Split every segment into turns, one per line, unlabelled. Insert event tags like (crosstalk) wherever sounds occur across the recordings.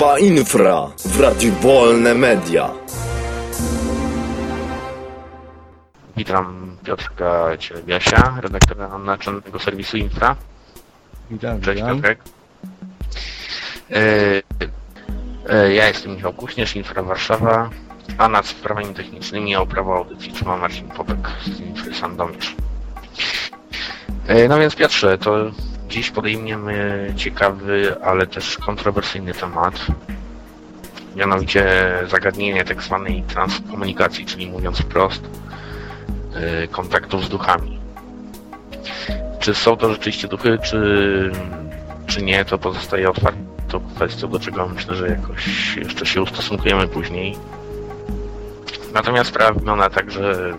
Grupa Infra w Radiu Wolne Media.
Witam Piotrka Cielebiasia, redaktora naczelnego serwisu Infra.
Witam,
Cześć
witam.
Piotrek. E, e, Ja jestem Michał Kuśnierz, Infra Warszawa, a nad sprawami technicznymi o prawo audycji trzyma Marcin Popek z Infry Sandomierz. E, No więc Piotrze, to dziś podejmiemy ciekawy, ale też kontrowersyjny temat. Mianowicie zagadnienie tak zwanej transkomunikacji, czyli mówiąc wprost, e, kontaktów z duchami. Czy są to rzeczywiście duchy, czy, czy nie, to pozostaje otwartą kwestią, do czego myślę, że jakoś jeszcze się ustosunkujemy później. Natomiast sprawa wygląda tak, że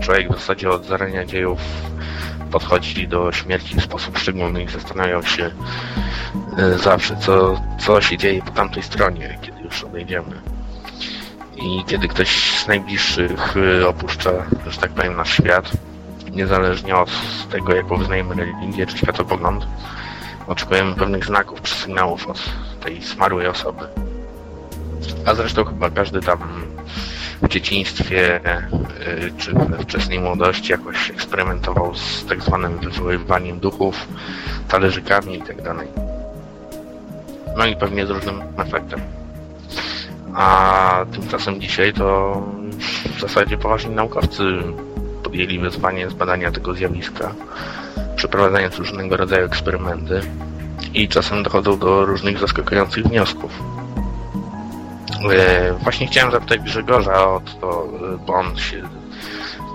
człowiek w zasadzie od zarania dziejów podchodzi do śmierci w sposób szczególny i zastanawiał się e, zawsze, co, co się dzieje po tamtej stronie, kiedy już odejdziemy. I kiedy ktoś z najbliższych e, opuszcza, że tak powiem, nasz świat, niezależnie od tego, jaką wyznajemy religię czy światopogląd, oczekujemy pewnych znaków czy sygnałów od tej zmarłej osoby. A zresztą chyba każdy tam w dzieciństwie y, czy we wczesnej młodości jakoś eksperymentował z tak zwanym wywoływaniem duchów, talerzykami i tak. No i pewnie z różnym efektem. A tymczasem dzisiaj to w zasadzie poważni naukowcy podjęli wyzwanie zbadania tego zjawiska, przeprowadzając różnego rodzaju eksperymenty i czasem dochodzą do różnych zaskakujących wniosków. E, Właśnie chciałem zapytać Grzegorza o to, e, bo on się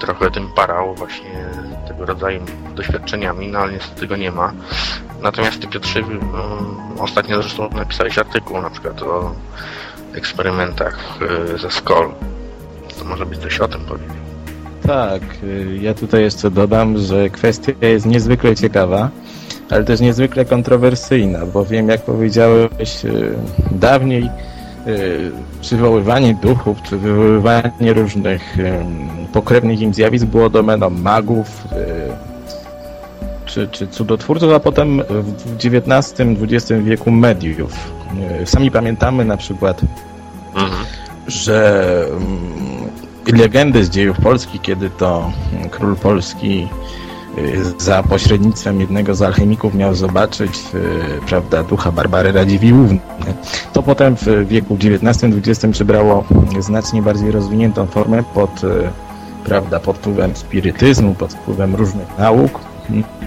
trochę tym parał właśnie tego rodzaju doświadczeniami, no ale niestety go nie ma. Natomiast ty Piotrze, mm, ostatnio zresztą napisałeś artykuł na przykład o eksperymentach e, ze Skoll. To może być coś o tym powiedzieć.
Tak, y, ja tutaj jeszcze dodam, że kwestia jest niezwykle ciekawa, ale też niezwykle kontrowersyjna, bowiem jak powiedziałeś dawniej, przywoływanie duchów, czy wywoływanie różnych pokrewnych im zjawisk było domeną magów, y, czy, czy cudotwórców, a potem w XIX-XX wieku mediów. Y, Sami pamiętamy na przykład
Mhm.
że mm, legendy z dziejów polskich, kiedy to król Polski za pośrednictwem jednego z alchemików miał zobaczyć y, prawda, ducha Barbary Radziwiłłówny. To potem w wieku XIX-XX przybrało znacznie bardziej rozwiniętą formę pod, y, prawda, pod wpływem spirytyzmu, pod wpływem różnych nauk.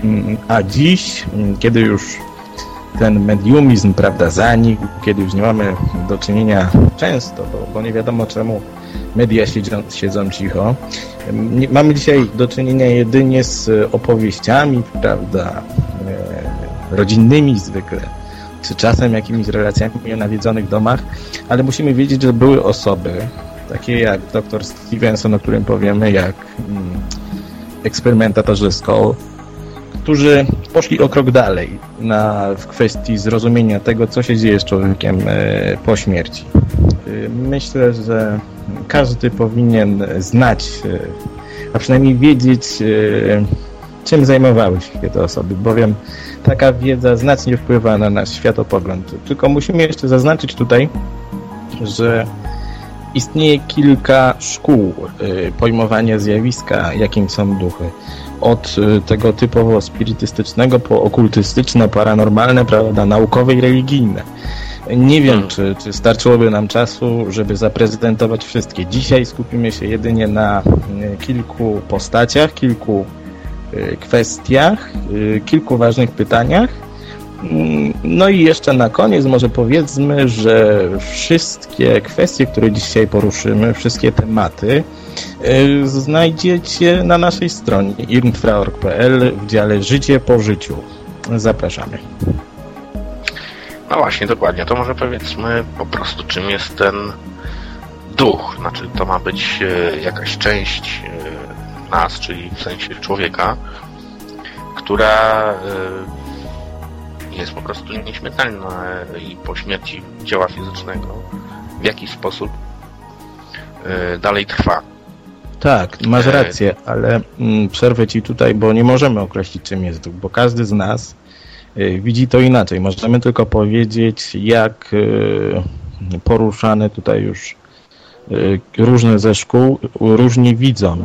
Mm, A dziś, mm, kiedy już ten mediumizm, prawda, zanikł, kiedy już nie mamy do czynienia często, bo, bo nie wiadomo czemu media siedzą, siedzą cicho. Mamy dzisiaj do czynienia jedynie z opowieściami, prawda, e, rodzinnymi zwykle, czy czasem jakimiś relacjami o nawiedzonych domach, ale musimy wiedzieć, że były osoby, takie jak dr Stevenson, o którym powiemy, jak mm, eksperymentatorzy Skoll, którzy poszli o krok dalej na, w kwestii zrozumienia tego, co się dzieje z człowiekiem e, po śmierci. E, myślę, że każdy powinien znać, e, a przynajmniej wiedzieć, e, czym zajmowały się te osoby, bowiem taka wiedza znacznie wpływa na nasz światopogląd. Tylko musimy jeszcze zaznaczyć tutaj, że istnieje kilka szkół e, pojmowania zjawiska, jakim są duchy od tego typowo spirytystycznego po okultystyczne, paranormalne, prawda, naukowe i religijne. Nie wiem, czy, czy starczyłoby nam czasu, żeby zaprezentować wszystkie. Dzisiaj skupimy się jedynie na y, kilku postaciach, kilku y, kwestiach, y, kilku ważnych pytaniach. Mm, No i jeszcze na koniec może powiedzmy, że wszystkie kwestie, które dzisiaj poruszymy, wszystkie tematy znajdziecie na naszej stronie infra.org.pl w dziale Życie po życiu. Zapraszamy.
No właśnie, dokładnie. To może powiedzmy po prostu, czym jest ten duch. Znaczy, to ma być e, jakaś część e, nas, czyli w sensie człowieka, która e, jest po prostu nieśmiertelna i po śmierci ciała fizycznego w jakiś sposób dalej trwa.
Tak, masz rację, ale mm, przerwę ci tutaj, bo nie możemy określić czym jest duch, bo każdy z nas widzi to inaczej. Możemy tylko powiedzieć, jak y, poruszane tutaj już y, różne ze szkół różnie widzą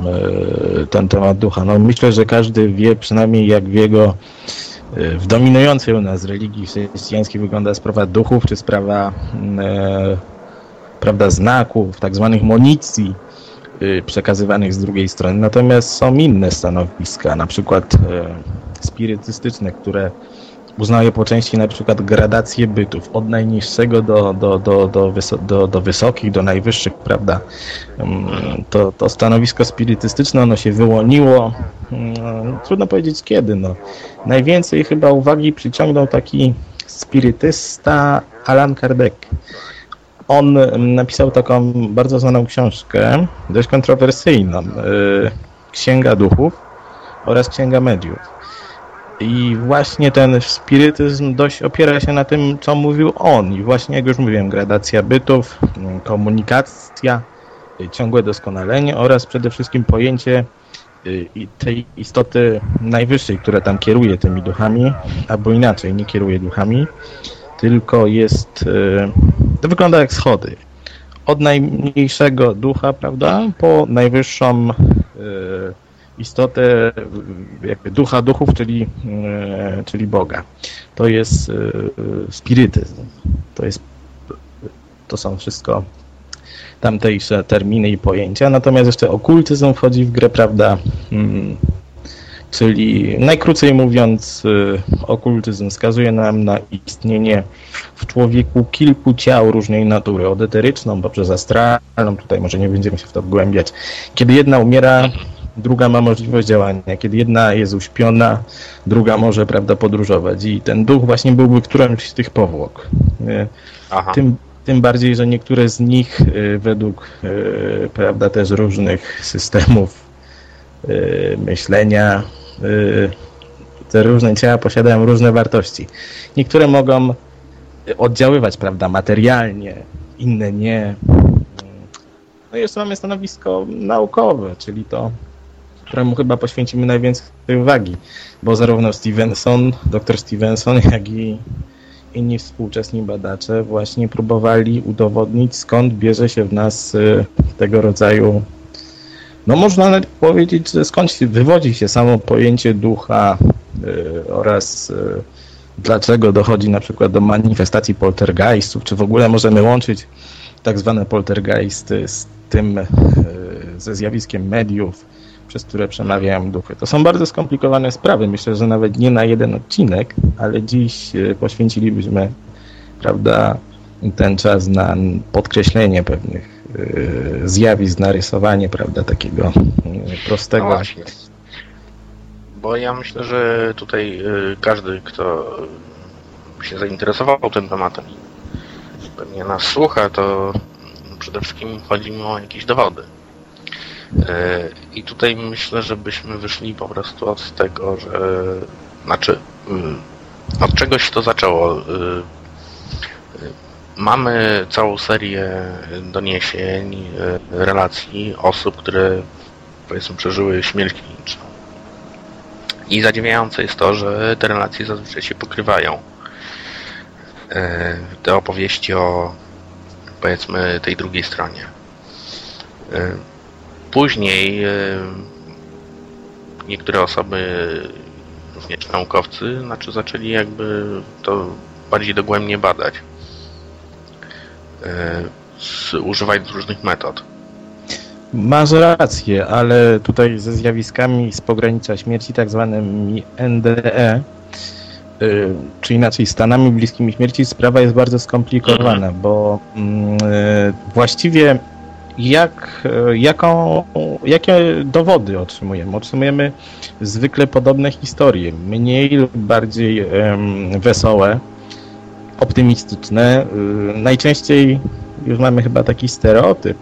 ten temat ducha. No myślę, że każdy wie przynajmniej jak w jego w dominującej u nas religii chrześcijańskiej wygląda sprawa duchów, czy sprawa e, prawda, znaków, tak zwanych monicji y, przekazywanych z drugiej strony. Natomiast są inne stanowiska, na przykład e, spirytystyczne, które uznaje po części na przykład gradację bytów od najniższego do, do, do, do, wyso do, do wysokich, do najwyższych, prawda? Mm, to, to stanowisko spirytystyczne, ono się wyłoniło, mm, trudno powiedzieć kiedy, no. Najwięcej chyba uwagi przyciągnął taki spirytysta Alan Kardec. On mm, napisał taką bardzo znaną książkę, dość kontrowersyjną, y, Księga Duchów oraz Księga Mediów. I właśnie ten spirytyzm dość opiera się na tym, co mówił on. I właśnie, jak już mówiłem, gradacja bytów, komunikacja, ciągłe doskonalenie oraz przede wszystkim pojęcie y, tej istoty najwyższej, która tam kieruje tymi duchami, albo inaczej, nie kieruje duchami, tylko jest, y, to wygląda jak schody. Od najmniejszego ducha, prawda, po najwyższą y, istotę jakby ducha duchów, czyli, e, czyli Boga. To jest e, spirytyzm. To jest to są wszystko tamtejsze terminy i pojęcia. Natomiast jeszcze okultyzm wchodzi w grę, prawda? Hmm. Czyli najkrócej mówiąc, e, okultyzm wskazuje nam na istnienie w człowieku kilku ciał różnej natury, od eteryczną poprzez astralną, tutaj może nie będziemy się w to wgłębiać. Kiedy jedna umiera, druga ma możliwość działania. Kiedy jedna jest uśpiona, druga może, prawda, podróżować. I ten duch właśnie byłby którymś z tych powłok. Tym, tym bardziej, że niektóre z nich y, według, y, prawda, też różnych systemów y, myślenia, te różne ciała posiadają różne wartości. Niektóre mogą oddziaływać, prawda, materialnie, inne nie. No i jeszcze mamy stanowisko naukowe, czyli to któremu chyba poświęcimy najwięcej uwagi, bo zarówno Stevenson, dr Stevenson, jak i inni współczesni badacze właśnie próbowali udowodnić, skąd bierze się w nas y, tego rodzaju, no można nawet powiedzieć, że skąd wywodzi się samo pojęcie ducha y, oraz y, dlaczego dochodzi na przykład do manifestacji poltergeistów, czy w ogóle możemy łączyć tak zwane poltergeisty z tym, ze zjawiskiem mediów, przez które przemawiają duchy. To są bardzo skomplikowane sprawy. Myślę, że nawet nie na jeden odcinek, ale dziś e, poświęcilibyśmy, prawda, ten czas na podkreślenie pewnych e, zjawisk, narysowanie, prawda, takiego e, prostego. No właśnie.
Bo ja myślę, że tutaj każdy, kto się zainteresował tym tematem pewnie nas słucha, to przede wszystkim chodzi mi o jakieś dowody. E, I tutaj myślę, że byśmy wyszli po prostu od tego, że znaczy mm, od czegoś to zaczęło. E, mamy całą serię doniesień, e, relacji osób, które powiedzmy przeżyły śmierć kliniczną. I zadziwiające jest to, że te relacje zazwyczaj się pokrywają. Te opowieści o powiedzmy tej drugiej stronie. Później e, niektóre osoby, również naukowcy, znaczy zaczęli jakby to bardziej dogłębnie badać, e, używając różnych metod.
Masz rację, ale tutaj ze zjawiskami z pogranicza śmierci, tak zwanymi NDE, e, czy inaczej stanami bliskimi śmierci, sprawa jest bardzo skomplikowana, mhm. bo mm, właściwie jak, jaką, jakie dowody otrzymujemy? Otrzymujemy zwykle podobne historie, mniej lub bardziej um, wesołe, optymistyczne. Y, najczęściej już mamy chyba taki stereotyp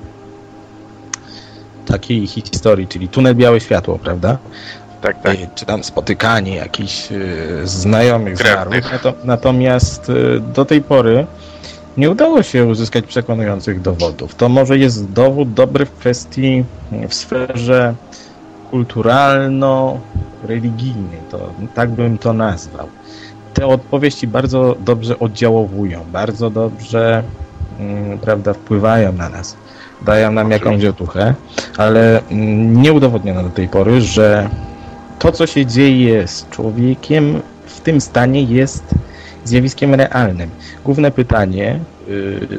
takiej historii, czyli tunel białe światło, prawda?
Tak, tak.
Czy tam spotykanie jakichś znajomych zmarłych. Natomiast y, do tej pory nie udało się uzyskać przekonujących dowodów. To może jest dowód dobry w kwestii, w sferze kulturalno-religijnej, to tak bym to nazwał. te odpowiedzi bardzo dobrze oddziałowują, bardzo dobrze mm, prawda, wpływają na nas, dają nam jakąś otuchę, ale mm, nie udowodniono do tej pory, że to, co się dzieje z człowiekiem w tym stanie jest zjawiskiem realnym. Główne pytanie, y,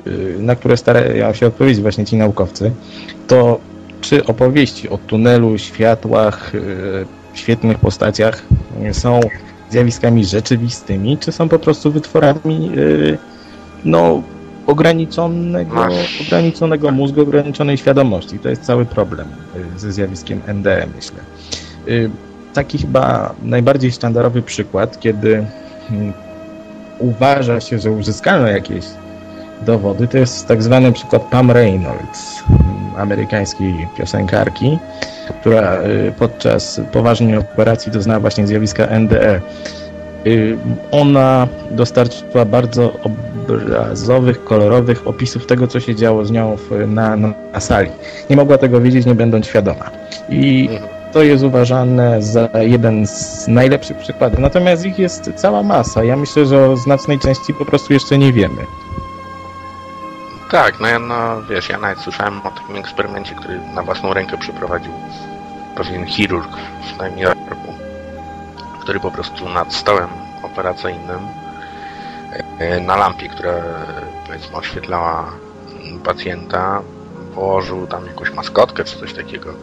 y, na które starają się odpowiedzieć właśnie ci naukowcy, to czy opowieści o tunelu, światłach, y, świetnych postaciach są zjawiskami rzeczywistymi, czy są po prostu wytworami no, ograniczonego, ograniczonego mózgu, ograniczonej świadomości. To jest cały problem ze zjawiskiem NDE, myślę. Taki chyba najbardziej sztandarowy przykład, kiedy hmm, uważa się, że uzyskano jakieś dowody, to jest tak zwany przykład Pam Reynolds, amerykańskiej piosenkarki, która y, podczas poważnej operacji doznała właśnie zjawiska NDE. Y, ona dostarczyła bardzo obrazowych, kolorowych opisów tego, co się działo z nią na, na sali. Nie mogła tego wiedzieć, nie będąc świadoma. I mhm to jest uważane za jeden z najlepszych przykładów. Natomiast ich jest cała masa. Ja myślę, że o znacznej części po prostu jeszcze nie wiemy.
Tak, no ja no, wiesz, ja nawet słyszałem o takim eksperymencie, który na własną rękę przeprowadził pewien chirurg Nowym Jorku, który po prostu nad stołem operacyjnym e, na lampie, która powiedzmy oświetlała pacjenta, położył tam jakąś maskotkę czy coś takiego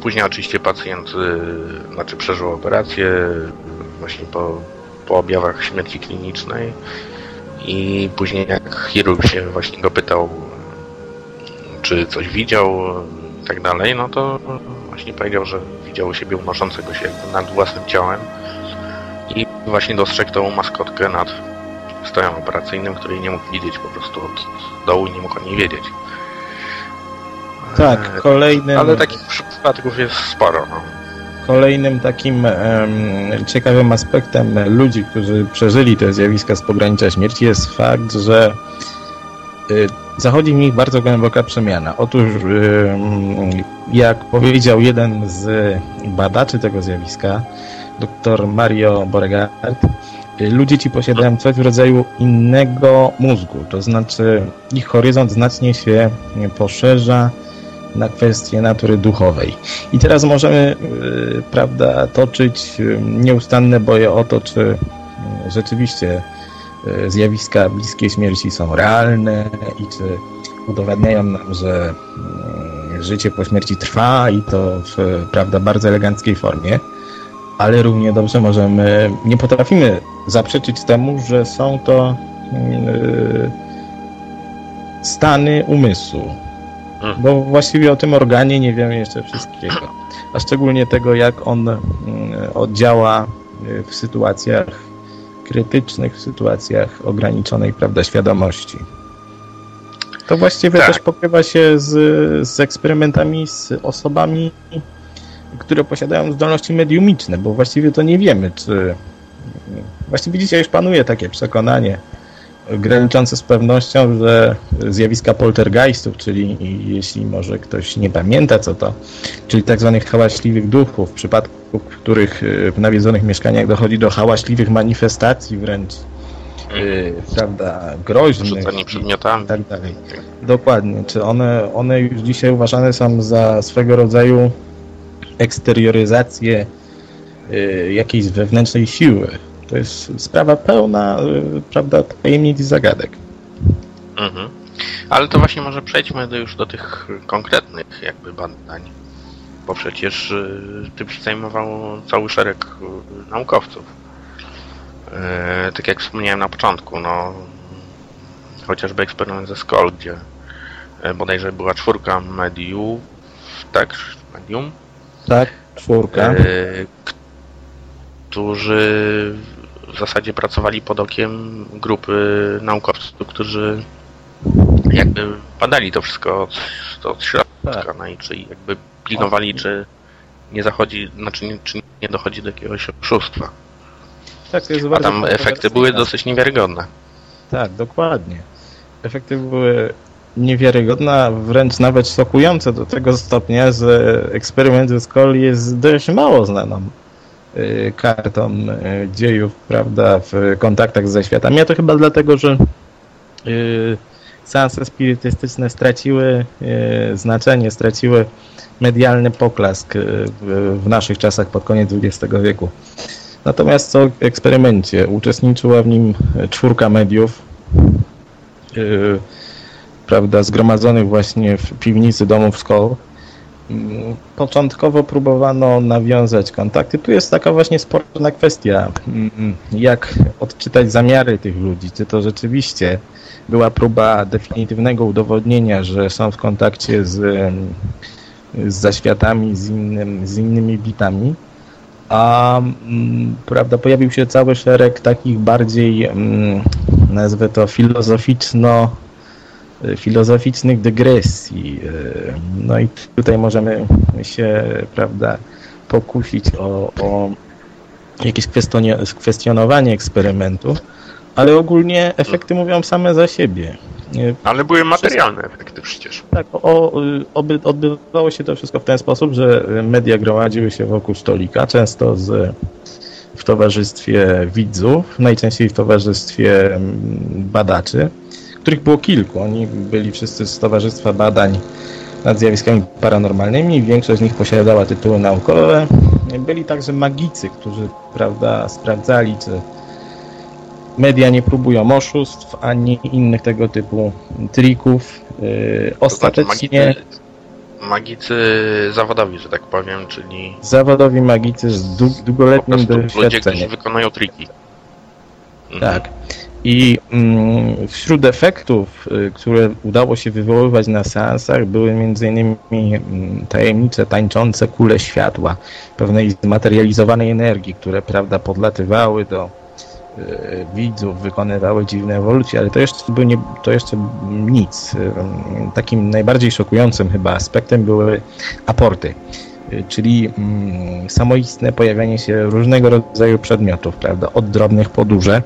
później oczywiście pacjent e, znaczy przeżył operację właśnie po, po objawach śmierci klinicznej i później jak chirurg się właśnie go pytał czy coś widział i tak dalej, no to właśnie powiedział, że widział siebie unoszącego się nad własnym ciałem i właśnie dostrzegł tą maskotkę nad stołem operacyjnym, której nie mógł widzieć po prostu od dołu, nie mógł o niej wiedzieć.
Tak, e, kolejnym...
Ale takich przypadków jest sporo. No.
Kolejnym takim um, ciekawym aspektem ludzi, którzy przeżyli te zjawiska z pogranicza śmierci jest fakt, że y, zachodzi w nich bardzo głęboka przemiana. Otóż, y, jak powiedział jeden z badaczy tego zjawiska, dr Mario Boregard, y, ludzie ci posiadają coś w rodzaju innego mózgu, to znaczy ich horyzont znacznie się poszerza, na kwestie natury duchowej. I teraz możemy, y, prawda, toczyć y, nieustanne boje o to, czy y, rzeczywiście zjawiska bliskiej śmierci są realne i czy udowadniają nam, że życie po śmierci trwa i to w, prawda, bardzo eleganckiej formie, ale równie dobrze możemy, nie potrafimy zaprzeczyć temu, że są to stany umysłu, Hmm. Bo właściwie o tym organie nie wiemy jeszcze wszystkiego. A szczególnie tego, jak on mm, oddziała y, w sytuacjach krytycznych, w sytuacjach ograniczonej prawda, świadomości. To właściwie tak. też pokrywa się z, z eksperymentami z osobami, które posiadają zdolności mediumiczne, bo właściwie to nie wiemy, czy... Właściwie dzisiaj już panuje takie przekonanie, graniczące z pewnością, że zjawiska poltergeistów, czyli jeśli może ktoś nie pamięta co to, czyli tak zwanych hałaśliwych duchów, w przypadku których y, w nawiedzonych mieszkaniach dochodzi do hałaśliwych manifestacji wręcz Yy, prawda, groźnych
Rzucanie przedmiotami.
I tak dalej. Dokładnie. Czy one, one już dzisiaj uważane są za swego rodzaju eksterioryzację y, jakiejś wewnętrznej siły, to jest sprawa pełna, y, prawda, tajemnic i zagadek.
Mhm. Ale to właśnie może przejdźmy do, już do tych konkretnych jakby badań, bo przecież y, tym się zajmował cały szereg y, naukowców. Tak jak wspomniałem na początku, no chociażby eksperyment ze Skoll, gdzie bodajże była czwórka mediów, tak? Medium?
Tak, czwórka.
Którzy w zasadzie pracowali pod okiem grupy naukowców, którzy jakby badali to wszystko od, od środka, tak. no i czy jakby pilnowali, czy nie zachodzi, znaczy nie, czy nie dochodzi do jakiegoś oszustwa. Tak, to jest A tam efekty były dosyć niewiarygodne.
Tak, dokładnie. Efekty były niewiarygodne, wręcz nawet szokujące do tego stopnia, że eksperyment ze Scully jest dość mało znaną y, kartą y, dziejów, prawda, w kontaktach ze światami. A to chyba dlatego, że y, seanse spirytystyczne straciły znaczenie, straciły medialny poklask w, w naszych czasach pod koniec XX wieku. Natomiast co eksperymencie uczestniczyła w nim czwórka mediów, prawda, zgromadzonych właśnie w piwnicy domów Skoll. Początkowo próbowano nawiązać kontakty. Tu jest taka właśnie sporna kwestia, jak odczytać zamiary tych ludzi. Czy to rzeczywiście była próba definitywnego udowodnienia, że są w kontakcie z, z zaświatami, z, innym, z innymi bitami, a prawda, pojawił się cały szereg takich bardziej, nazwę to filozoficzno filozoficznych dygresji. E, no i tutaj możemy się, prawda, pokusić o, o jakieś kwestionowanie eksperymentu, ale ogólnie efekty mówią same za siebie.
E, ale były materialne efekty przecież.
Tak, o, oby, odbywało się to wszystko w ten sposób, że media gromadziły się wokół stolika, często z, w towarzystwie widzów, najczęściej w towarzystwie mm, badaczy których było kilku. Oni byli wszyscy z Towarzystwa Badań nad Zjawiskami Paranormalnymi. Większość z nich posiadała tytuły naukowe. Byli także magicy, którzy prawda, sprawdzali, czy media nie próbują oszustw, ani innych tego typu trików. Yy, ostatecznie...
magicy zawodowi, że tak powiem, czyli...
Zawodowi magicy z długoletnim doświadczeniem. Ludzie, którzy
wykonują triki.
Tak. I mm, wśród efektów, y, które udało się wywoływać na seansach, były m.in. Mm, tajemnicze, tańczące kule światła, pewnej zmaterializowanej energii, które prawda podlatywały do y, widzów, wykonywały dziwne ewolucje, ale to jeszcze, był nie, to jeszcze nic. Y, takim najbardziej szokującym chyba aspektem były aporty czyli mm, samoistne pojawianie się różnego rodzaju przedmiotów, prawda, od drobnych po duże,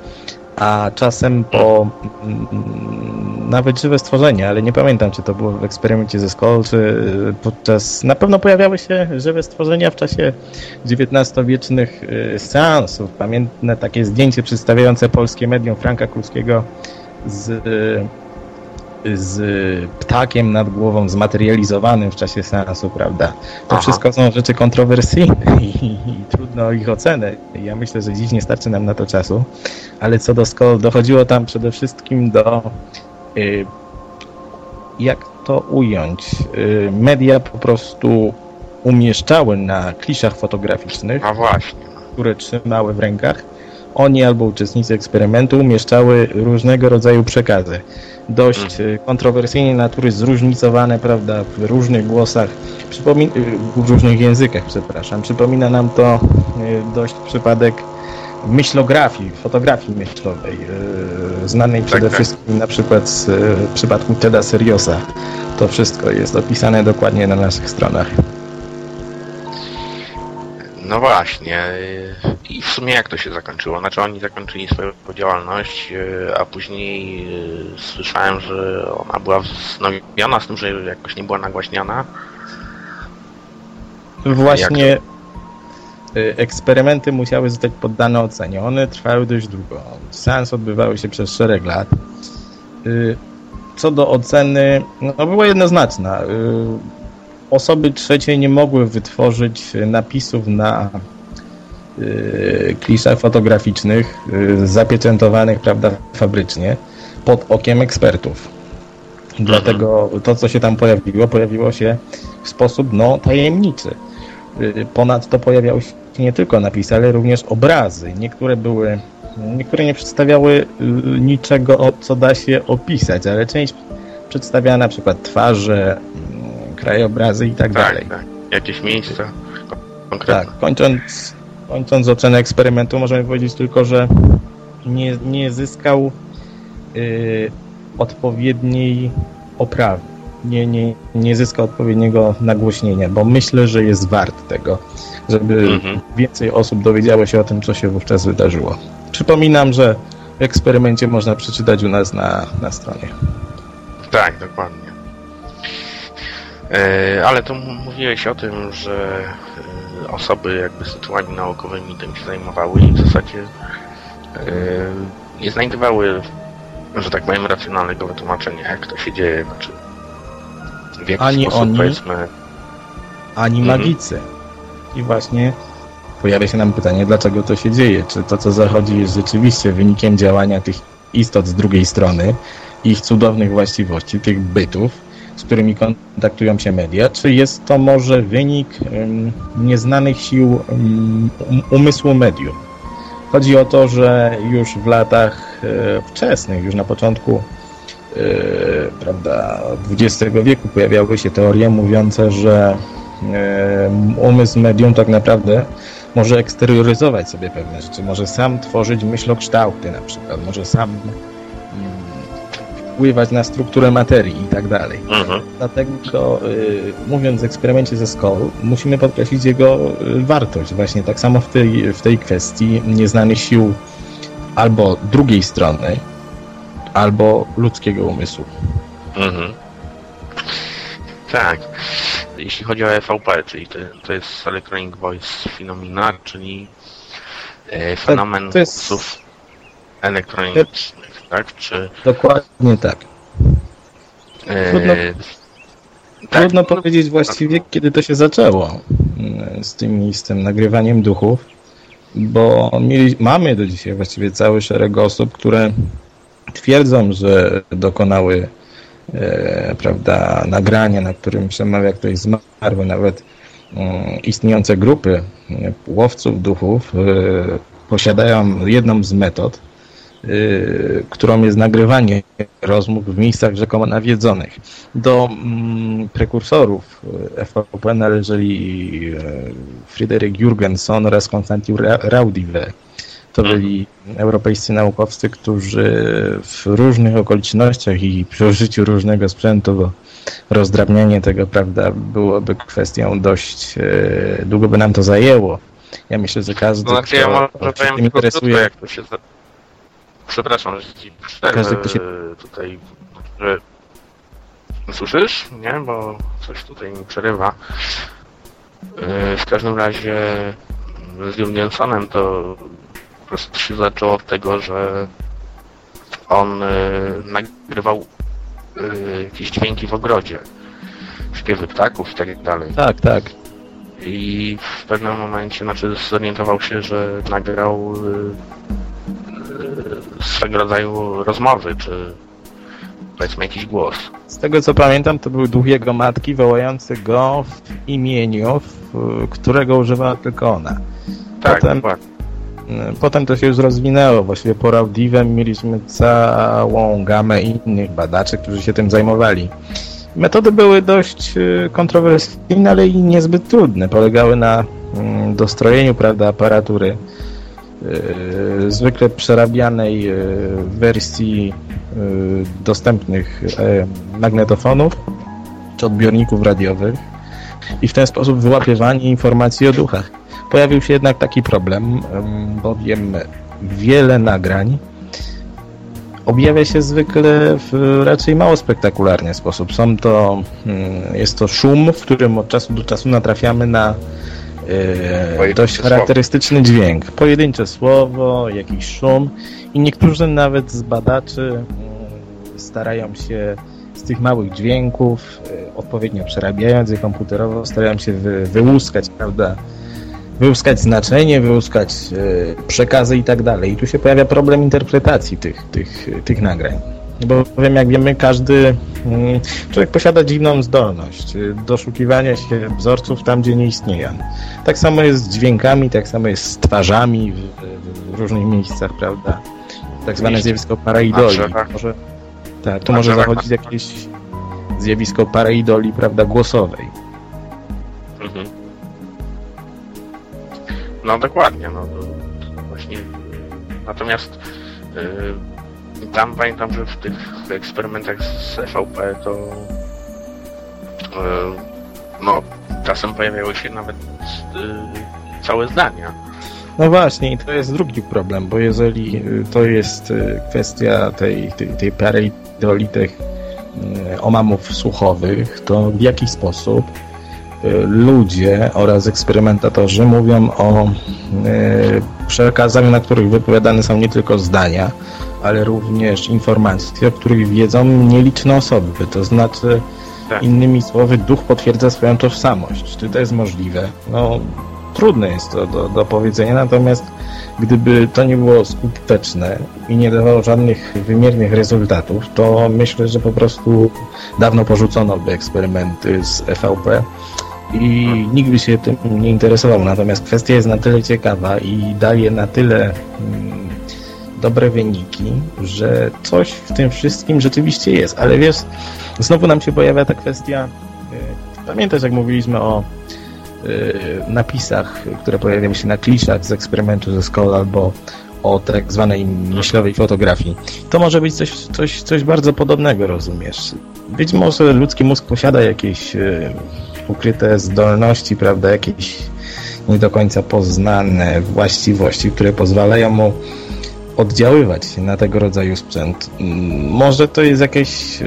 a czasem po mm, nawet żywe stworzenie, ale nie pamiętam, czy to było w eksperymencie ze Skoll, czy podczas... Na pewno pojawiały się żywe stworzenia w czasie XIX-wiecznych y, seansów. Pamiętne takie zdjęcie przedstawiające polskie medium Franka Kurskiego z z ptakiem nad głową zmaterializowanym w czasie seansu, prawda? To Aha. wszystko są rzeczy kontrowersyjne i, (laughs) i, i, trudno o ich ocenę. Ja myślę, że dziś nie starczy nam na to czasu, ale co do szkoły, dochodziło tam przede wszystkim do y, jak to ująć? Y, media po prostu umieszczały na kliszach fotograficznych, które trzymały w rękach, oni albo uczestnicy eksperymentu umieszczały różnego rodzaju przekazy dość hmm. kontrowersyjnej natury, zróżnicowane, prawda, w różnych głosach, Przypomin w różnych językach, przepraszam. Przypomina nam to y, dość przypadek myślografii, fotografii myślowej, y, znanej przede tak, tak. wszystkim na przykład z przypadku Teda Seriosa. To wszystko jest opisane dokładnie na naszych stronach.
No właśnie. I w sumie jak to się zakończyło? Znaczy oni zakończyli swoją działalność, e, a później e, słyszałem, że ona była wznowiona z tym, że jakoś nie była nagłaśniana.
Właśnie e, eksperymenty musiały zostać poddane ocenie. One trwały dość długo. Seans odbywały się przez szereg lat. Co do oceny, no była jednoznaczna osoby trzecie nie mogły wytworzyć napisów na y, kliszach fotograficznych y, zapieczętowanych prawda, fabrycznie pod okiem ekspertów. Dlatego to, co się tam pojawiło, pojawiło się w sposób no, tajemniczy. Y, ponadto pojawiały się nie tylko napisy, ale również obrazy. Niektóre były, niektóre nie przedstawiały niczego, co da się opisać, ale część przedstawiała na przykład twarze, krajobrazy i tak, tak dalej. Tak.
Jakieś miejsca konkretne.
Tak, kończąc, kończąc ocenę eksperymentu możemy powiedzieć tylko, że nie, nie zyskał y, odpowiedniej oprawy. Nie, nie, nie zyskał odpowiedniego nagłośnienia, bo myślę, że jest wart tego, żeby mhm. więcej osób dowiedziało się o tym, co się wówczas wydarzyło. Przypominam, że w eksperymencie można przeczytać u nas na, na stronie.
Tak, dokładnie. E, ale tu mówiłeś o tym, że osoby jakby z tytułami naukowymi tym się zajmowały i w zasadzie yy, nie znajdowały, że tak powiem, racjonalnego wytłumaczenia, jak to się dzieje, znaczy w jaki
Ani
sposób,
oni,
powiedzmy,
ani
Mhm.
magicy. I właśnie pojawia się nam pytanie, dlaczego to się dzieje? Czy to, co zachodzi, jest rzeczywiście wynikiem działania tych istot z drugiej strony, ich cudownych właściwości, tych bytów, z którymi kontaktują się media, czy jest to może wynik nieznanych sił um, umysłu medium? Chodzi o to, że już w latach e, wczesnych, już na początku e, prawda, XX wieku pojawiały się teorie mówiące, że umysł medium tak naprawdę może eksterioryzować sobie pewne rzeczy, może sam tworzyć myślokształty na przykład, może sam wpływać na strukturę materii i tak dalej.
mhm.
Dlatego, y, mówiąc o eksperymencie ze Skoll, musimy podkreślić jego y, wartość. Właśnie tak samo w tej, w tej kwestii nieznanych sił albo drugiej strony, albo ludzkiego umysłu.
Mhm. Tak. Jeśli chodzi o EVP, czyli to, to jest Electronic Voice Phenomena, czyli e, fenomen
to jest-
głosów elektronicznych, tak? Czy
Dokładnie tak.
e,
Trudno-
tak,
Trudno
no,
powiedzieć właściwie, kiedy to się zaczęło y, z tym, z tym nagrywaniem duchów, bo mieli, mamy do dzisiaj właściwie cały szereg osób, które twierdzą, że dokonały e, prawda, nagrania, na którym przemawia ktoś zmarły, nawet mm, istniejące grupy e, łowców duchów e, posiadają jedną z metod, y, którą jest nagrywanie rozmów w miejscach rzekomo nawiedzonych. Do mm, prekursorów y, FVP należeli e, Fryderyk Jurgenson oraz Konstantin Ra- Raudive. To
Mhm.
byli europejscy naukowcy, którzy w różnych okolicznościach i przy użyciu różnego sprzętu, bo rozdrabnianie tego, prawda, byłoby kwestią dość, e, długo by nam to zajęło. Ja myślę, że każdy,
To znaczy ja
kto
może powiem
tym
tylko
interesuje,
krótko, jak to się... Za... Przepraszam, że ci
Każdy, kto się-
tutaj... Że... Słyszysz? Nie? Bo coś tutaj mi przerywa. Yy, W każdym razie z Jurgensonem to po prostu się zaczęło od tego, że on yy, nagrywał yy, jakieś dźwięki w ogrodzie. Śpiewy ptaków i tak dalej.
tak, tak,
I w pewnym momencie, znaczy zorientował się, że nagrał swego rodzaju rozmowy, czy powiedzmy jakiś głos.
Z tego co pamiętam, to był duch jego matki wołający go w imieniu, w, którego używała tylko ona.
Tak,
Potem-
dokładnie.
Potem to się już rozwinęło. Właściwie po Raudivem mieliśmy całą gamę innych badaczy, którzy się tym zajmowali. Metody były dość y, kontrowersyjne, ale i niezbyt trudne. Polegały na mm, dostrojeniu prawda, aparatury zwykle przerabianej w wersji y, dostępnych e, magnetofonów czy odbiorników radiowych i w ten sposób wyłapywanie informacji o duchach. Pojawił się jednak taki problem, em, bowiem wiele nagrań objawia się zwykle w raczej mało spektakularny sposób. Są to, mm, jest to szum, w którym od czasu do czasu natrafiamy na e,
Pojedyncze
dość
słowo.
charakterystyczny dźwięk. Pojedyncze słowo, jakiś szum i niektórzy nawet z badaczy mm, starają się z tych małych dźwięków, e, odpowiednio przerabiając je komputerowo, starają się wy, wyłuskać, prawda, wyłuskać znaczenie, wyłuskać e, przekazy i tak dalej. I tu się pojawia problem interpretacji tych, tych, tych nagrań. Bowiem, jak wiemy, każdy mm, człowiek posiada dziwną zdolność doszukiwania się wzorców tam, gdzie nie istnieją. Tak samo jest z dźwiękami, tak samo jest z twarzami w, w, różnych miejscach, prawda? Tak zwane zjawisko
drzewach.
Może, tak, tu może zachodzić jakieś zjawisko paraidolii, prawda, głosowej.
Mhm. No dokładnie, no właśnie. Natomiast y, tam pamiętam, że w tych eksperymentach z EVP to y, no czasem pojawiały się nawet y, całe zdania.
No właśnie, i to jest drugi problem, bo jeżeli y, to jest kwestia tej, tej, tej pareidolii, tych omamów słuchowych, to w jaki sposób ludzie oraz eksperymentatorzy mówią o przekazach, na których wypowiadane są nie tylko zdania, ale również informacje, o których wiedzą nieliczne osoby. To znaczy, tak. innymi słowy, duch potwierdza swoją tożsamość. Czy to jest możliwe? No, trudne jest to do, do powiedzenia, natomiast gdyby to nie było skuteczne i nie dawało żadnych wymiernych rezultatów, to myślę, że po prostu dawno porzucono by eksperymenty z EVP i nikt by się tym nie interesował. Natomiast kwestia jest na tyle ciekawa i daje na tyle mm, dobre wyniki, że coś w tym wszystkim rzeczywiście jest. Ale wiesz, znowu nam się pojawia ta kwestia. Y, pamiętasz, jak mówiliśmy o y, napisach, które pojawiają się na kliszach z eksperymentu ze Skoll albo o tak zwanej myślowej fotografii. To może być coś, coś, coś bardzo podobnego, rozumiesz? Być może ludzki mózg posiada jakieś y, ukryte zdolności, prawda, jakieś nie do końca poznane właściwości, które pozwalają mu oddziaływać na tego rodzaju sprzęt. Może to jest jakaś e,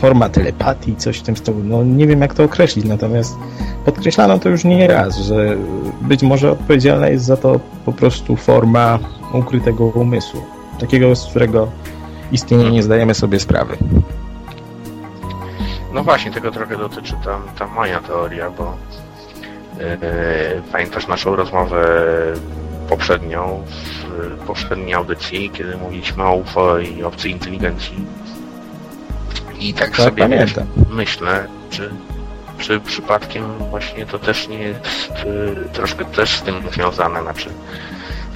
forma telepatii, coś w tym stylu. No nie wiem jak to określić, natomiast podkreślano to już nie raz, że być może odpowiedzialna jest za to po prostu forma ukrytego umysłu. Takiego, z którego istnienia nie zdajemy sobie sprawy.
No właśnie, tego trochę dotyczy tam ta moja teoria, bo yy, pamiętasz naszą rozmowę poprzednią, w poprzedniej audycji, kiedy mówiliśmy o UFO i obcej inteligencji. I tak, tak sobie
pamiętam.
myślę, czy, czy przypadkiem właśnie to też nie jest y, troszkę też z tym związane, znaczy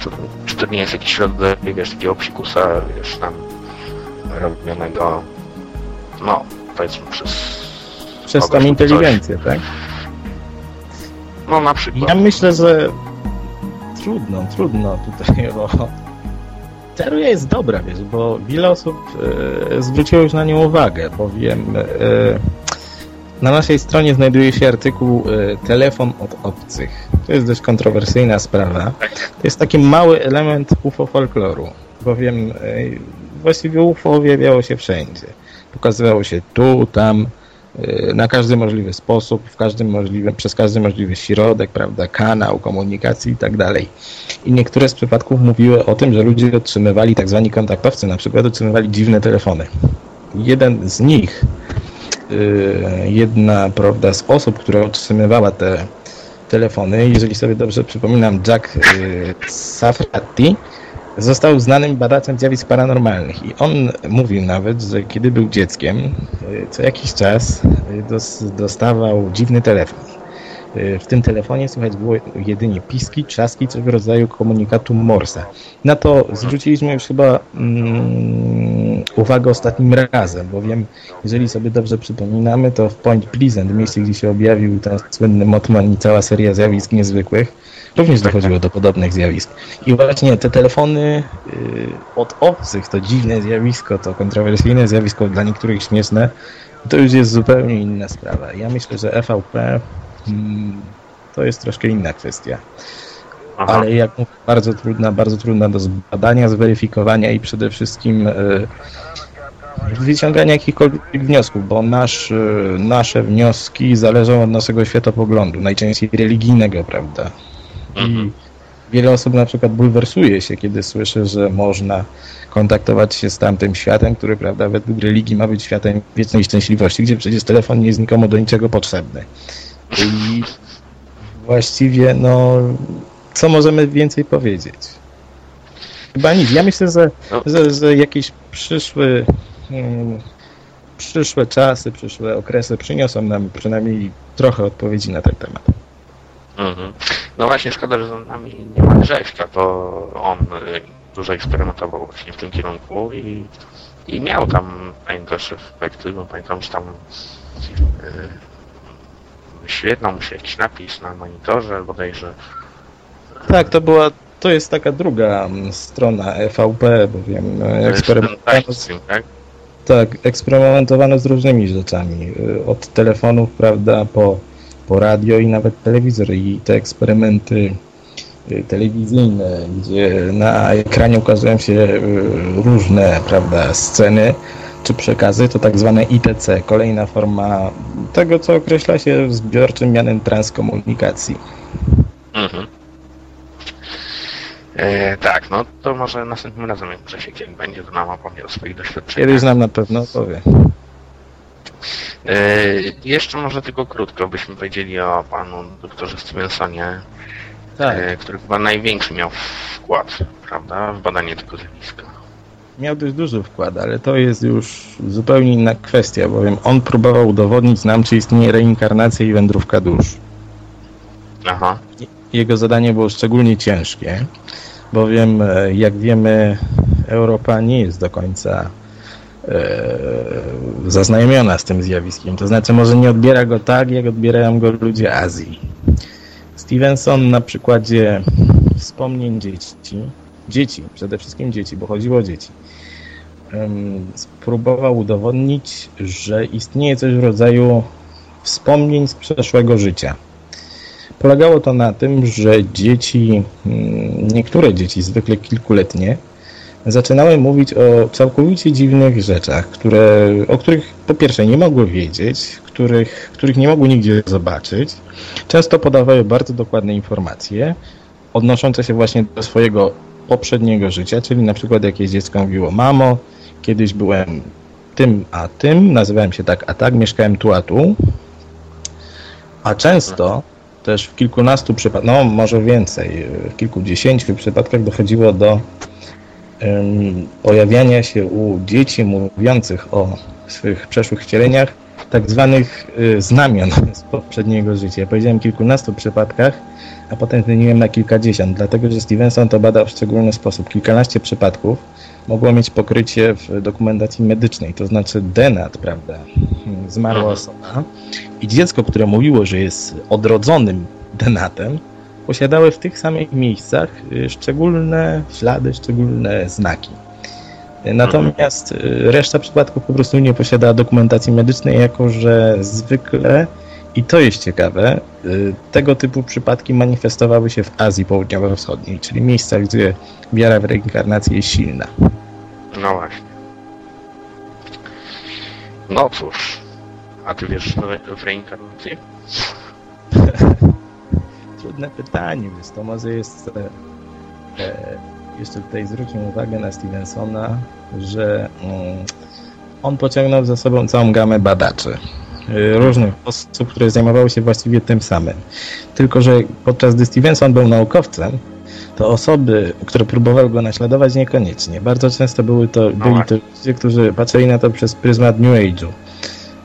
to, czy to nie jest jakiś rodzaj, wiesz, takiego psikusa, wiesz, tam robionego, no, powiedzmy przez...
Przez tą inteligencję, tak?
No na przykład.
Ja myślę, że trudno, trudno tutaj, (laughs) bo teoria jest dobra, wiesz, bo wiele osób e, zwróciło już na nią uwagę, bowiem e, na naszej stronie znajduje się artykuł e, Telefon od obcych. To jest dość kontrowersyjna sprawa. To jest taki mały element UFO folkloru, bowiem właściwie UFO objawiało się wszędzie. Pokazywało się tu, tam, na każdy możliwy sposób, w każdym możliwym, przez każdy możliwy środek, prawda, kanał komunikacji i tak dalej. I niektóre z przypadków mówiły o tym, że ludzie otrzymywali, tak zwani kontaktowcy na przykład, otrzymywali dziwne telefony. Jeden z nich, y, jedna, prawda, z osób, która otrzymywała te telefony, jeżeli sobie dobrze przypominam, Jack y, Safrati, Został znanym badaczem zjawisk paranormalnych i on mówił nawet, że kiedy był dzieckiem, y, co jakiś czas y, dostawał dziwny telefon. Y, w tym telefonie słychać było jedynie piski, trzaski, w rodzaju komunikatu Morsa. Na to zwróciliśmy już chyba mm, uwagę ostatnim razem, bowiem jeżeli sobie dobrze przypominamy, to w Point Pleasant, miejsce, gdzie się objawił ten słynny Motman i cała seria zjawisk niezwykłych, również dochodziło do podobnych zjawisk. I właśnie te telefony yy, od obcych, to dziwne zjawisko, to kontrowersyjne zjawisko, dla niektórych śmieszne, to już jest zupełnie inna sprawa. Ja myślę, że EVP hmm, to jest troszkę inna kwestia. Aha. Ale jak mówię, bardzo trudna, bardzo trudna do zbadania, zweryfikowania i przede wszystkim yy, wyciągania jakichkolwiek wniosków, bo nasz, yy, nasze wnioski zależą od naszego światopoglądu, najczęściej religijnego, prawda? I mhm. wiele osób na przykład bulwersuje się, kiedy słyszy, że można kontaktować się z tamtym światem, który, prawda, według religii ma być światem wiecznej szczęśliwości, gdzie przecież telefon nie jest nikomu do niczego potrzebny. I właściwie, no, co możemy więcej powiedzieć? Chyba nic. Ja myślę, że, no. że, że jakieś przyszły, hmm, przyszłe czasy, przyszłe okresy przyniosą nam przynajmniej trochę odpowiedzi na ten temat.
Mhm. No właśnie, szkoda, że z nami nie ma Grześka, bo on y, dużo eksperymentował właśnie w tym kierunku i, i miał tam, pamiętasz, efekty, bo pamiętam, że tam yy, wyświetlał mu się jakiś napis na monitorze bodajże.
Tak, to była, to jest taka druga mm, strona EVP, bo wiem, eksperymentowano z, tak? tak, eksperymentowano z różnymi rzeczami, y, od telefonów, prawda, po po radio i nawet telewizor i te eksperymenty y, telewizyjne, gdzie na ekranie ukazują się y, różne prawda, sceny, czy przekazy to tak zwane ITC, kolejna forma tego, co określa się zbiorczym mianem transkomunikacji.
Mhm. E, tak, no to może następnym razem, jak Grzesiek jak będzie, to nam opowie o swoich doświadczeniach.
Kiedyś nam na pewno opowie.
E, jeszcze może tylko krótko byśmy powiedzieli o panu doktorze Stevensonie,
Tak,
e, który chyba największy miał wkład, prawda, w badanie tego zjawiska.
miał dość duży wkład, ale to jest już zupełnie inna kwestia, bowiem on próbował udowodnić nam, czy istnieje reinkarnacja i wędrówka dusz.
Aha,
Jego zadanie było szczególnie ciężkie, bowiem, e, jak wiemy, Europa nie jest do końca zaznajomiona z tym zjawiskiem. To znaczy, może nie odbiera go tak, jak odbierają go ludzie Azji. Stevenson na przykładzie wspomnień dzieci, dzieci, przede wszystkim dzieci, bo chodziło o dzieci, spróbował udowodnić, że istnieje coś w rodzaju wspomnień z przeszłego życia. Polegało to na tym, że dzieci, mm, niektóre dzieci, zwykle kilkuletnie, zaczynały mówić o całkowicie dziwnych rzeczach, które, o których po pierwsze nie mogły wiedzieć, których, których nie mogły nigdzie zobaczyć. Często podawały bardzo dokładne informacje odnoszące się właśnie do swojego poprzedniego życia, czyli na przykład jakieś dziecko mówiło, mamo, kiedyś byłem tym a tym, nazywałem się tak a tak, mieszkałem tu a tu, a często też w kilkunastu przypadkach, no może więcej, w kilkudziesięciu przypadkach dochodziło do pojawiania się u dzieci mówiących o swych przeszłych wcieleniach tak zwanych y, znamion z poprzedniego życia. Ja powiedziałem kilkunastu przypadkach, a potem zmieniłem na kilkadziesiąt, dlatego że Stevenson to badał w szczególny sposób. Kilkanaście przypadków mogło mieć pokrycie w dokumentacji medycznej, to znaczy denat, prawda, zmarła
Mhm.
osoba i dziecko, które mówiło, że jest odrodzonym denatem, posiadały w tych samych miejscach y, szczególne ślady, szczególne znaki. Natomiast y, reszta przypadków po prostu nie posiada dokumentacji medycznej, jako że zwykle, i to jest ciekawe, y, tego typu przypadki manifestowały się w Azji Południowo-Wschodniej, czyli miejscach, gdzie wiara w reinkarnację jest silna.
no właśnie. No cóż, a ty wiesz w, w reinkarnację? (laughs)
Trudne pytanie, więc to może jest. E, jeszcze tutaj zwróćmy uwagę na Stevensona, że mm, on pociągnął za sobą całą gamę badaczy. e, Różnych osób, które zajmowały się właściwie tym samym. Tylko, że podczas gdy Stevenson był naukowcem, to osoby, które próbowały go naśladować, niekoniecznie. Bardzo często były to, byli to
właśnie.
ludzie, którzy patrzyli na to przez pryzmat New Age'u.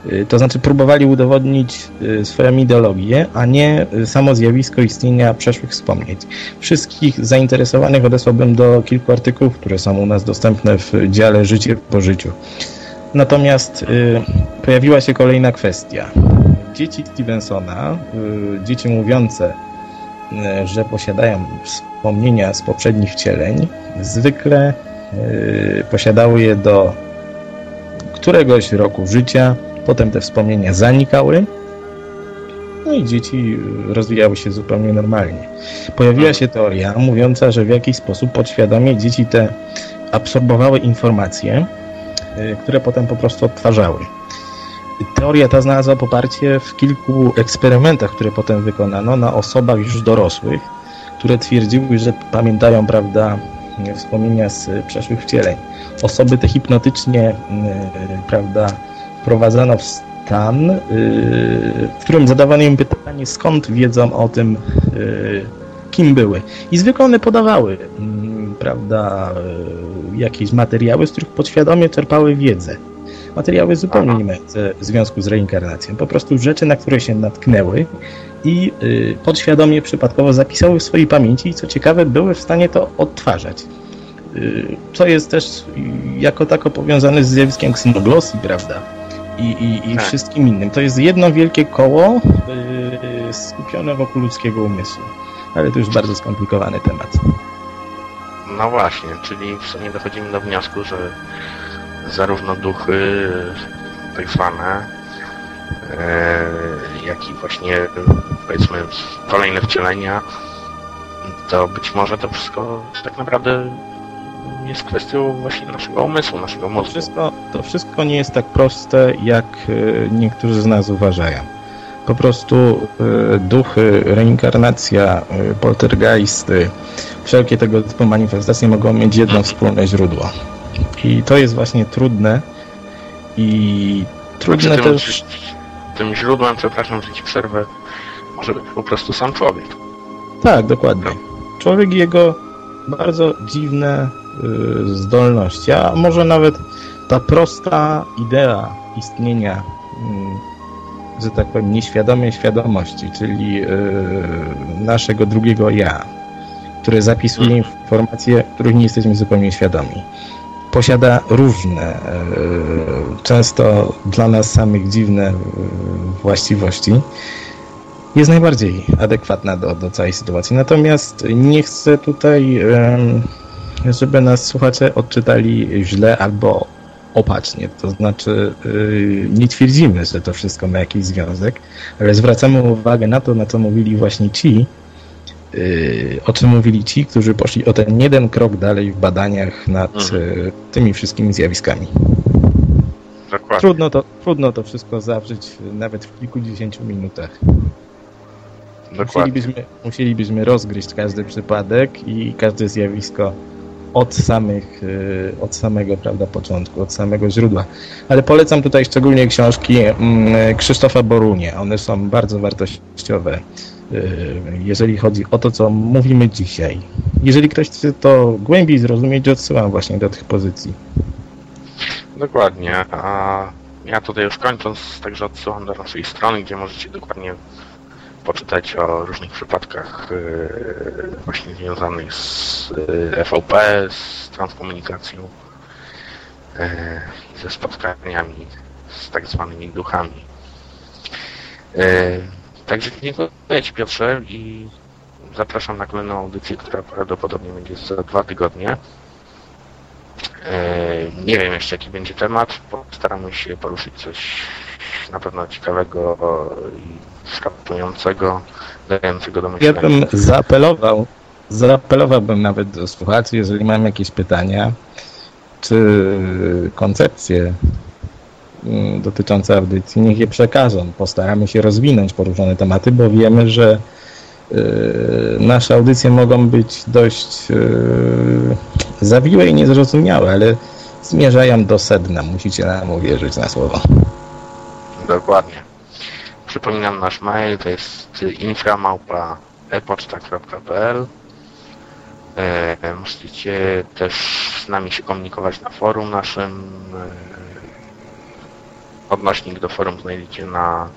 Y, To znaczy próbowali udowodnić y, swoją ideologię, a nie y, samo zjawisko istnienia przeszłych wspomnień. Wszystkich zainteresowanych odesłałbym do kilku artykułów, które są u nas dostępne w dziale Życie po życiu. Natomiast pojawiła się kolejna kwestia. Dzieci Stevensona, dzieci mówiące, że posiadają wspomnienia z poprzednich wcieleń, zwykle posiadały je do któregoś roku życia, potem te wspomnienia zanikały, no i dzieci y, rozwijały się zupełnie normalnie. Pojawiła się teoria mówiąca, że w jakiś sposób podświadomie dzieci te absorbowały informacje, y, które potem po prostu odtwarzały. Teoria ta znalazła poparcie w kilku eksperymentach, które potem wykonano na osobach już dorosłych, które twierdziły, że pamiętają, prawda, wspomnienia z przeszłych wcieleń. Osoby te hipnotycznie, y, prawda, wprowadzano w stan, y, w którym zadawano im pytanie, skąd wiedzą o tym, y, kim były. I zwykle one podawały, mm, prawda, y, jakieś materiały, z których podświadomie czerpały wiedzę. Materiały zupełnie nie mające związku z reinkarnacją. Po prostu rzeczy, na które się natknęły i podświadomie, przypadkowo zapisały w swojej pamięci i co ciekawe, były w stanie to odtwarzać. Co jest też jako tako powiązane z zjawiskiem ksenoglosji, prawda? I, i, i
Tak.
wszystkim innym. To jest jedno wielkie koło y, skupione wokół ludzkiego umysłu. Ale to już bardzo skomplikowany temat.
No właśnie, czyli w sumie dochodzimy do wniosku, że zarówno duchy, tak zwane, e, jak i właśnie powiedzmy kolejne wcielenia, to być może to wszystko tak naprawdę jest kwestią właśnie naszego umysłu, naszego
To
mózgu.
wszystko, to wszystko nie jest tak proste, jak y, niektórzy z nas uważają. Po prostu y, duchy, reinkarnacja, y, poltergeisty, wszelkie tego typu manifestacje mogą mieć jedno wspólne źródło. I to jest właśnie trudne i trudne
Znaczy, tym,
też...
tym źródłem, przepraszam, że ci przerwę, może być po prostu sam człowiek.
Tak, dokładnie. Człowiek i jego bardzo dziwne zdolności, a może nawet ta prosta idea istnienia, mm, że tak powiem, nieświadomej świadomości, czyli y, naszego drugiego ja, które zapisuje informacje, których nie jesteśmy zupełnie świadomi. Posiada różne, y, często dla nas samych dziwne y, właściwości jest najbardziej adekwatna do, do całej sytuacji. Natomiast nie chcę tutaj, żeby nas słuchacze odczytali źle albo opacznie. To znaczy, y, nie twierdzimy, że to wszystko ma jakiś związek, ale zwracamy uwagę na to, na co mówili właśnie ci, y, o czym mówili ci, którzy poszli o ten jeden krok dalej w badaniach nad
Mhm.
y, tymi wszystkimi zjawiskami.
Dokładnie.
Trudno to, trudno to wszystko zawrzeć y, nawet w kilkudziesięciu minutach.
Dokładnie.
Musielibyśmy, musielibyśmy rozgryźć każdy przypadek i każde zjawisko od samych, y, od samego prawda, początku, od samego źródła. Ale polecam tutaj szczególnie książki mm, Krzysztofa Borunie. One są bardzo wartościowe, y, jeżeli chodzi o to, co mówimy dzisiaj. Jeżeli ktoś chce to głębiej zrozumieć, odsyłam właśnie do tych pozycji.
Dokładnie. A ja tutaj już kończąc, także odsyłam do naszej strony, gdzie możecie dokładnie poczytać o różnych przypadkach yy, właśnie związanych z FVP, z transkomunikacją i ze spotkaniami z tak zwanymi duchami. Yy, Także dziękuję Ci Piotrze i zapraszam na kolejną audycję, która prawdopodobnie będzie za dwa tygodnie. E, Nie wiem jeszcze jaki będzie temat. Postaramy się poruszyć coś na pewno ciekawego i frapującego, dającego do
Ja
myślenia.
bym zaapelował, zaapelowałbym nawet do słuchaczy, jeżeli mam jakieś pytania, czy koncepcje mm, dotyczące audycji, niech je przekażą. Postaramy się rozwinąć poruszone tematy, bo wiemy, że y, nasze audycje mogą być dość y, zawiłe i niezrozumiałe, ale zmierzają do sedna. Musicie nam uwierzyć na słowo.
Dokładnie. Przypominam nasz mail, to jest inframałpa.epoczta.pl e, Możecie też z nami się komunikować na forum naszym. e, Odnośnik do forum znajdziecie na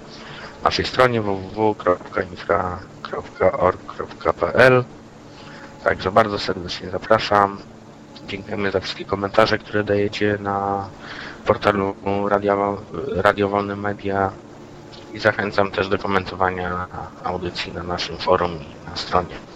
naszej stronie www.infra.org.pl Także bardzo serdecznie zapraszam. Dziękujemy za wszystkie komentarze, które dajecie na portalu Radio, Radio Wolne Media i zachęcam też do komentowania audycji na naszym forum i na stronie.